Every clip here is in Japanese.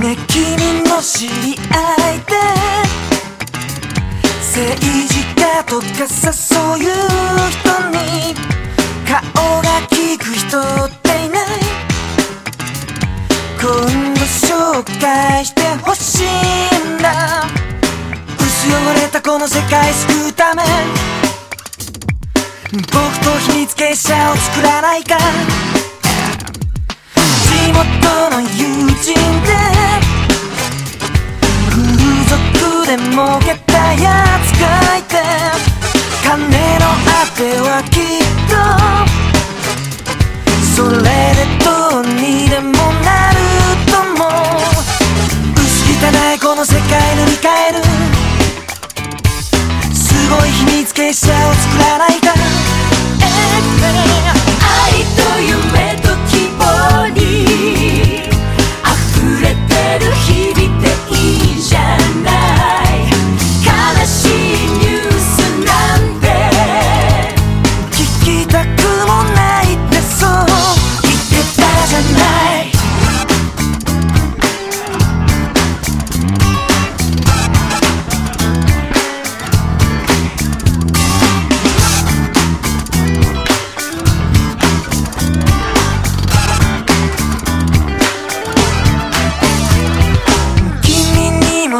君の知り合いで政治家とかさそういう人に顔が利く人っていない。今度紹介してほしいんだ。薄汚れたこの世界救うため。僕と秘密結社を作らないか。り替える。すごい秘密結社を作らないか愛と夢と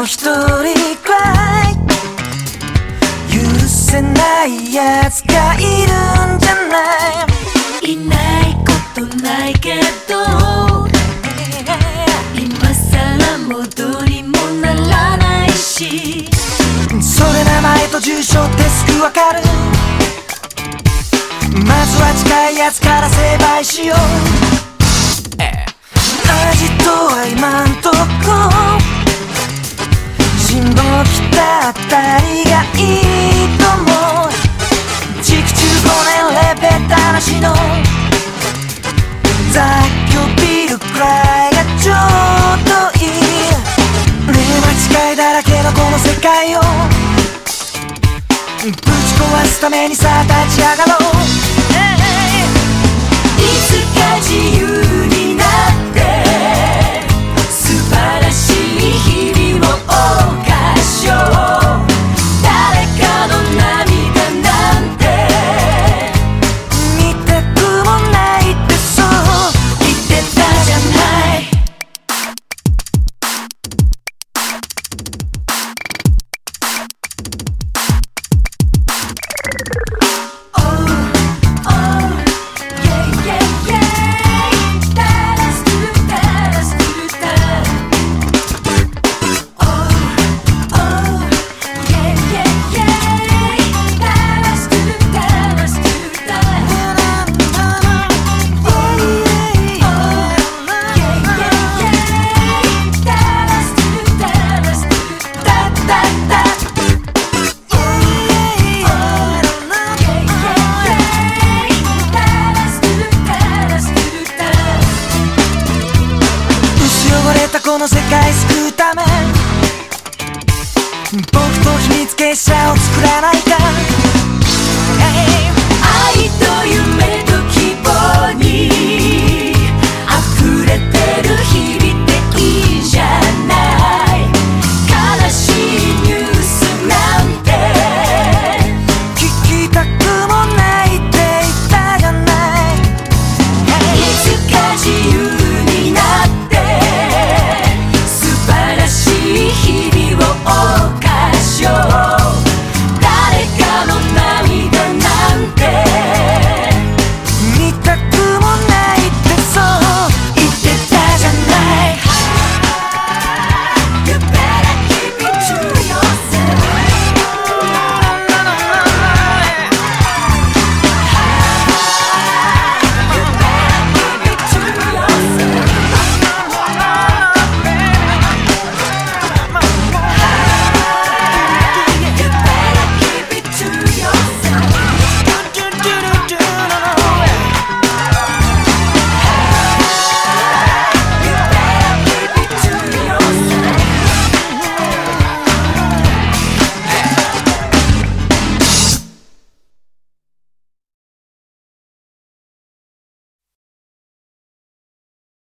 一人くらい。許せないやつがいるんじゃない。いないことないけど。今さら戻りもならないし。それ名前と住所ってすぐわかる。まずは近いやつから成敗しようしの雑居ビルくらいがちょうどいい。ねえ間違いだらけのこの世界をぶち壊すためにさあ立ち上がろう。この世界救うため。僕と秘密結社を作らないか。